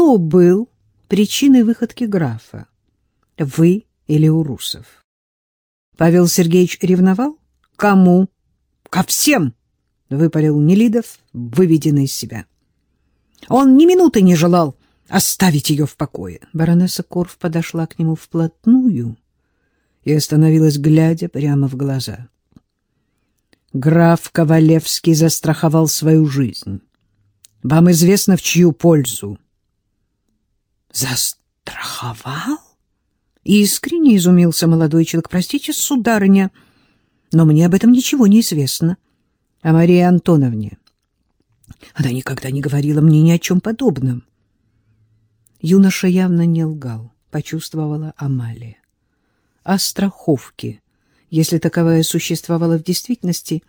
Кто был причиной выходки графа? Вы или Урусов? Павел Сергеевич ревновал? Кому? Ко всем! — выпалил Нелидов, выведенный из себя. Он ни минуты не желал оставить ее в покое. Баронесса Корф подошла к нему вплотную и остановилась, глядя прямо в глаза. Граф Ковалевский застраховал свою жизнь. Вам известно, в чью пользу? Застраховал? Искренне изумился молодой человек. Простите, сударыня, но мне об этом ничего не известно. А Марии Антоновне она никогда не говорила мне ни о чем подобном. Юноша явно не лгал, почувствовала Амалия. О страховке, если таковая существовала в действительности,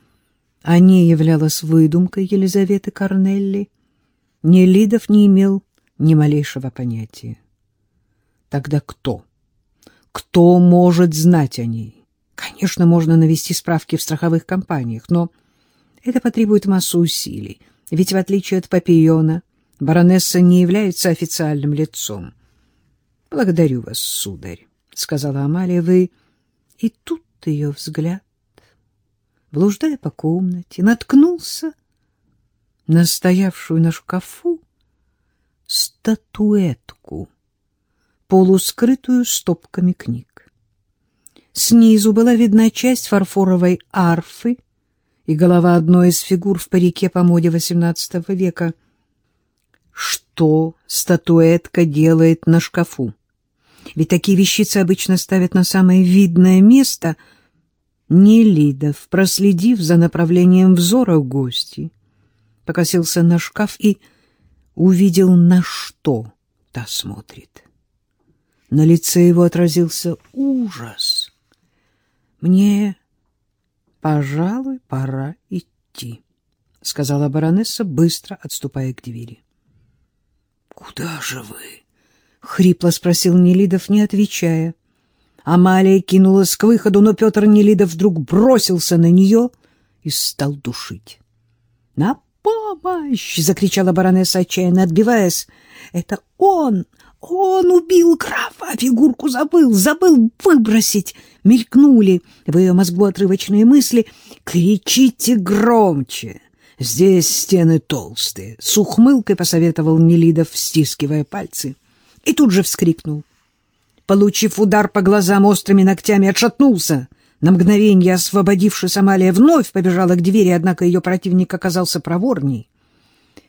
а не являлась выдумкой Елизаветы Корнелли, Нелидов не имел ни малейшего понятия. Тогда кто? Кто может знать о ней? Конечно, можно навести справки в страховых компаниях, но это потребует массу усилий, ведь в отличие от Папиона, баронесса не является официальным лицом. — Благодарю вас, сударь, — сказала Амалия. — Вы... И тут ее взгляд, блуждая по комнате, наткнулся на стоявшую на шкафу статуэтку, полускрытую стопками книг. Снизу была видна часть фарфоровой арфы, и голова одной из фигур в парике по моде XVIII века. Что статуэтка делает на шкафу? Ведь такие вещицы обычно ставят на самое видное место. Нелидов, проследив за направлением взора гости, покосился на шкаф и увидел, на что та смотрит. На лице его отразился ужас. Мне Пожалуй, пора идти, — сказала баронесса, быстро отступая к двери. — Куда же вы? — хрипло спросил Нелидов, не отвечая. Амалия кинулась к выходу, но Петр Нелидов вдруг бросился на нее и стал душить. — На помощь! — закричала баронесса, отчаянно отбиваясь. — Это он! Он убил графа, фигурку забыл, забыл выбросить. Мелькнули в ее мозгу отрывочные мысли. «Кричите громче! Здесь стены толстые!» С ухмылкой посоветовал Нелидов, стискивая пальцы. И тут же вскрикнул. Получив удар по глазам острыми ногтями, отшатнулся. На мгновение освободившись, Амалия вновь побежала к двери, однако ее противник оказался проворней.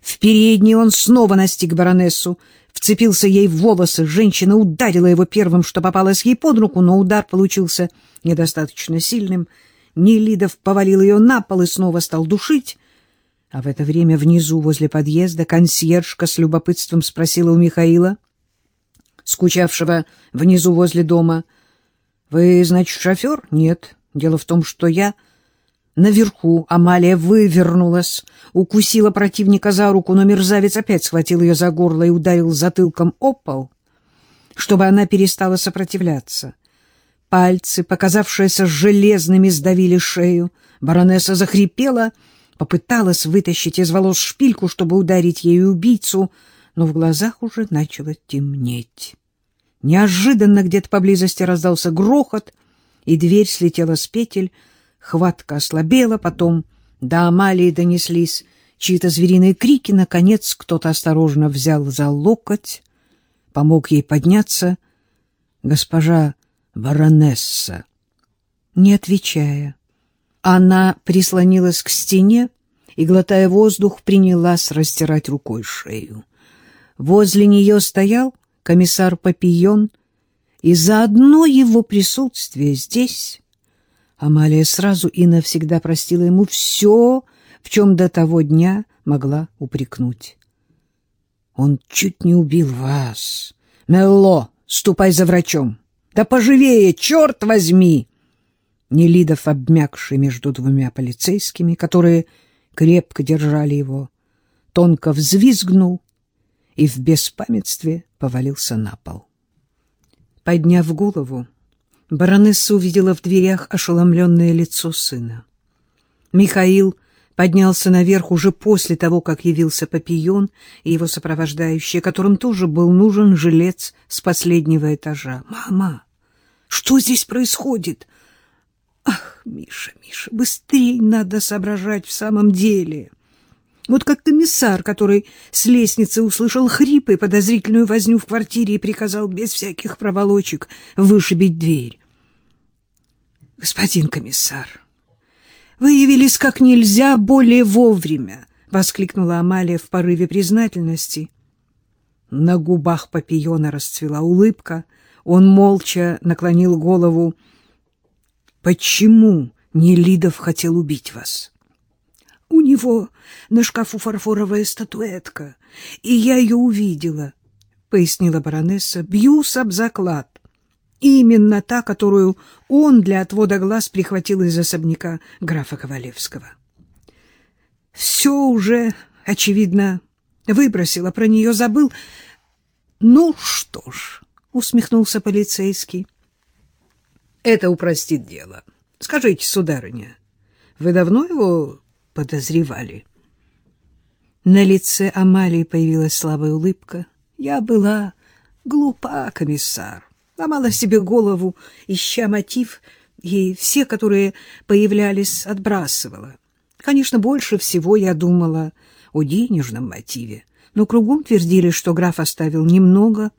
В передней он снова настиг баронессу, вцепился ей в волосы. Женщина ударила его первым, что попалось ей под руку, но удар получился недостаточно сильным. Нелидов повалил ее на пол и снова стал душить. А в это время внизу, возле подъезда, консьержка с любопытством спросила у Михаила, скучавшего внизу возле дома, «Вы, значит, шофер?» «Нет. Дело в том, что я...» Наверху Амалия вывернулась, укусила противника за руку, но мерзавец опять схватил ее за горло и ударил затылком о пол, чтобы она перестала сопротивляться. Пальцы, показавшиеся железными, сдавили шею. Баронесса захрипела, попыталась вытащить из волос шпильку, чтобы ударить ею убийцу, но в глазах уже начало темнеть. Неожиданно где-то поблизости раздался грохот, и дверь слетела с петель, Хватка ослабела, потом до Амалии донеслись чьи-то звериные крики. Наконец кто-то осторожно взял за локоть, помог ей подняться. Госпожа баронесса, не отвечая, она прислонилась к стене и, глотая воздух, принялась растирать рукой шею. Возле нее стоял комиссар Папион, и за одно его присутствие здесь Амалия сразу и навсегда простила ему все, в чем до того дня могла упрекнуть. «Он чуть не убил вас. Мелло, ступай за врачом. Да поживее, черт возьми!» Нелидов, обмякший между двумя полицейскими, которые крепко держали его, тонко взвизгнул и в беспамятстве повалился на пол. Подняв голову, Баронесса увидела в дверях ошеломленное лицо сына. Михаил поднялся наверх уже после того, как явился Папион и его сопровождающие, которым тоже был нужен жилец с последнего этажа. «Мама, что здесь происходит?» «Ах, Миша, Миша, быстрее надо соображать в самом деле!» Вот как комиссар, который с лестницы услышал хрипы и подозрительную возню в квартире и приказал без всяких проволочек вышибить дверь. «Господин комиссар, вы явились как нельзя более вовремя!» — воскликнула Амалия в порыве признательности. На губах Папиона расцвела улыбка. Он молча наклонил голову. «Почему Нелидов хотел убить вас?» У него на шкафу фарфоровая статуэтка, и я ее увидела, — пояснила баронесса. Бьюсь об заклад. Именно та, которую он для отвода глаз прихватил из особняка графа Ковалевского. Все уже, очевидно, выбросила, про нее забыл. Ну что ж, — усмехнулся полицейский, — это упростит дело. Скажите, сударыня, вы давно его подозревали. На лице Амалии появилась слабая улыбка. Я была глупа, комиссар. Ломала себе голову, ища мотив, и все, которые появлялись, отбрасывала. Конечно, больше всего я думала о денежном мотиве, но кругом твердили, что граф оставил немного,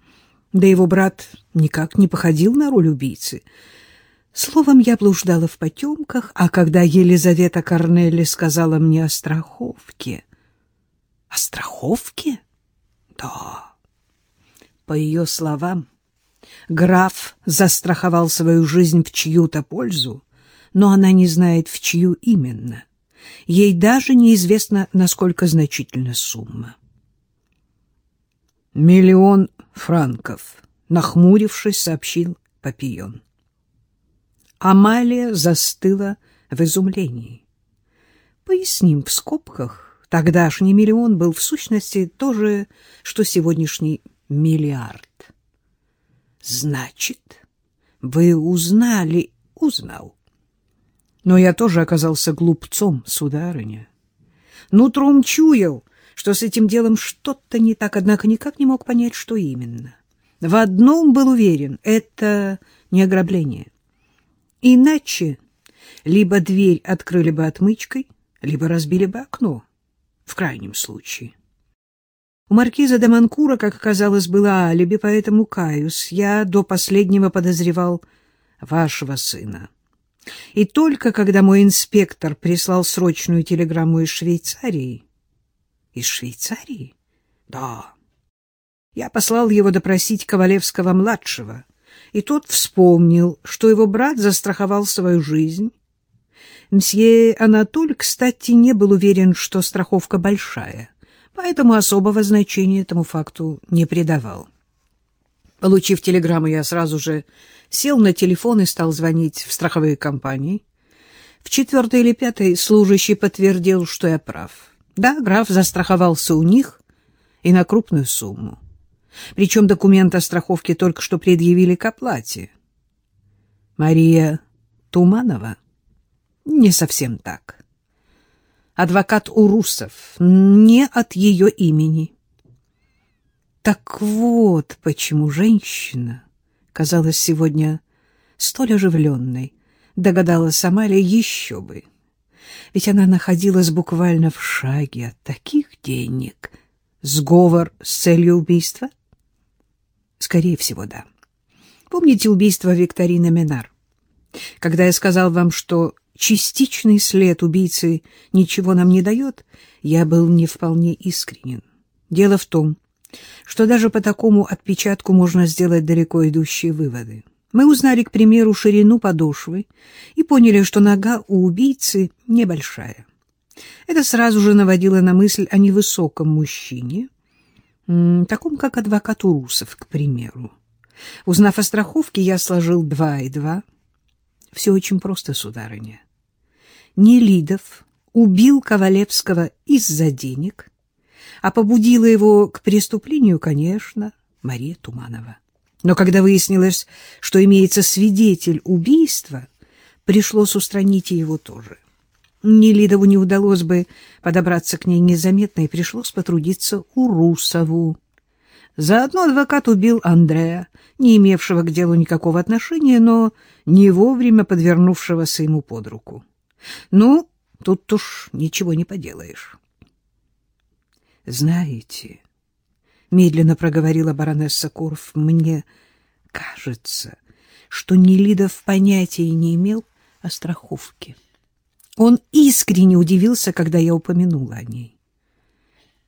да его брат никак не походил на роль убийцы — Словом, я блуждала в потемках, а когда Елизавета Корнелли сказала мне о страховке... О страховке? Да. По ее словам, граф застраховал свою жизнь в чью-то пользу, но она не знает, в чью именно. Ей даже неизвестно, насколько значительна сумма. «Миллион франков», — нахмурившись, сообщил Папион. Амалия застыла в изумлении. Поясним в скобках, тогдашний миллион был в сущности то же, что сегодняшний миллиард. Значит, вы узнали, узнал. Но я тоже оказался глупцом, сударыня. Нутром чуял, что с этим делом что-то не так, однако никак не мог понять, что именно. В одном был уверен — это не ограбление. Иначе либо дверь открыли бы отмычкой, либо разбили бы окно, в крайнем случае. У маркиза де Манкура, как оказалось, было алиби, поэтому каюсь. Я до последнего подозревал вашего сына. И только когда мой инспектор прислал срочную телеграмму из Швейцарии... Из Швейцарии? Да. Я послал его допросить Ковалевского-младшего и тот вспомнил, что его брат застраховал свою жизнь. Мсье Анатоль, кстати, не был уверен, что страховка большая, поэтому особого значения этому факту не придавал. Получив телеграмму, я сразу же сел на телефон и стал звонить в страховые компании. В четвертой или пятой служащий подтвердил, что я прав. Да, граф застраховался у них и на крупную сумму. Причем документ о страховке только что предъявили к оплате. Мария Туманова? Не совсем так. Адвокат Урусов, не от ее имени. Так вот, почему женщина казалась сегодня столь оживленной, догадалась Амалия еще бы. Ведь она находилась буквально в шаге от таких денег. Сговор с целью убийства — Скорее всего, да. Помните убийство Викторины Менар? Когда я сказал вам, что частичный след убийцы ничего нам не дает, я был не вполне искренен. Дело в том, что даже по такому отпечатку можно сделать далеко идущие выводы. Мы узнали, к примеру, ширину подошвы и поняли, что нога у убийцы небольшая. Это сразу же наводило на мысль о невысоком мужчине, таком, как адвокат Урусов, к примеру. Узнав о страховке, я сложил два и два. Все очень просто, сударыня. Нелидов убил Ковалевского из-за денег, а побудила его к преступлению, конечно, Мария Туманова. Но когда выяснилось, что имеется свидетель убийства, пришлось устранить его тоже. Нелидову не удалось бы подобраться к ней незаметно, и пришлось потрудиться у Русову. Заодно адвокат убил Андрея, не имевшего к делу никакого отношения, но не вовремя подвернувшегося ему под руку. Ну, тут уж ничего не поделаешь. «Знаете...» — медленно проговорила баронесса Курф, — «мне кажется, что Нелидов понятия не имел о страховке. Он искренне удивился, когда я упомянула о ней».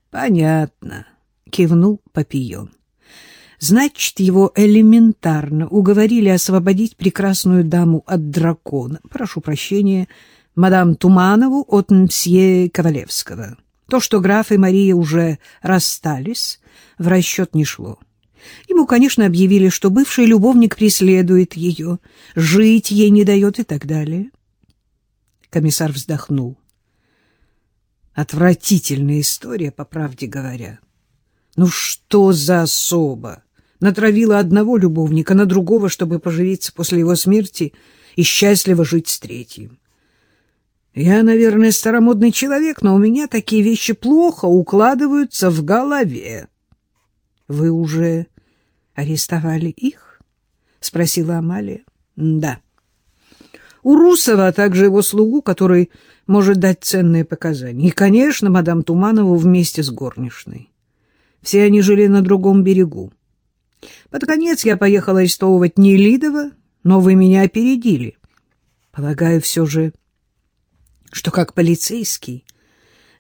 «Понятно», — кивнул Папион. «Значит, его элементарно уговорили освободить прекрасную даму от дракона. Прошу прощения, мадам Туманову от мсье Ковалевского». То, что граф и Мария уже расстались, в расчет не шло. Ему, конечно, объявили, что бывший любовник преследует ее, жить ей не дает и так далее. Комиссар вздохнул. Отвратительная история, по правде говоря. Ну что за особа? Натравила одного любовника на другого, чтобы поживиться после его смерти и счастливо жить с третьим. Я, наверное, старомодный человек, но у меня такие вещи плохо укладываются в голове. — Вы уже арестовали их? — спросила Амалия. — Да. У Русова, а также его слугу, который может дать ценные показания. И, конечно, мадам Туманову вместе с горничной. Все они жили на другом берегу. Под конец я поехала арестовывать Нелидова, но вы меня опередили. Полагаю, все же что как полицейский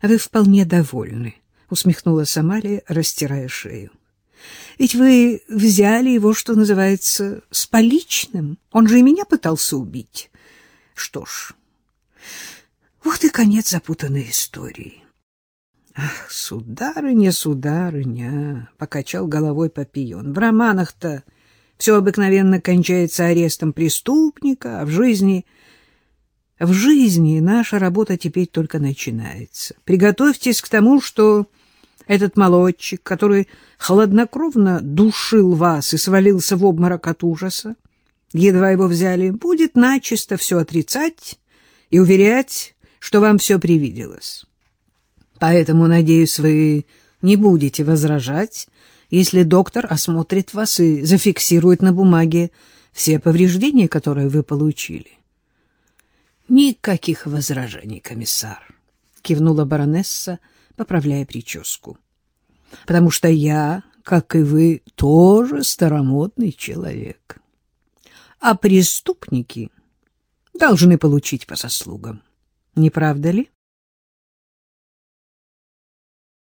вы вполне довольны, — усмехнулась Амалия, растирая шею. — Ведь вы взяли его, что называется, с поличным. Он же и меня пытался убить. Что ж, вот и конец запутанной истории. — Ах, сударыня, сударыня, — покачал головой Папион, — в романах-то все обыкновенно кончается арестом преступника, а в жизни в жизни наша работа теперь только начинается. Приготовьтесь к тому, что этот молодчик, который хладнокровно душил вас и свалился в обморок от ужаса, едва его взяли, будет начисто все отрицать и уверять, что вам все привиделось. Поэтому, надеюсь, вы не будете возражать, если доктор осмотрит вас и зафиксирует на бумаге все повреждения, которые вы получили. Никаких возражений, комиссар, кивнула баронесса, поправляя прическу. Потому что я, как и вы, тоже старомодный человек. А преступники должны получить по заслугам. Не правда ли?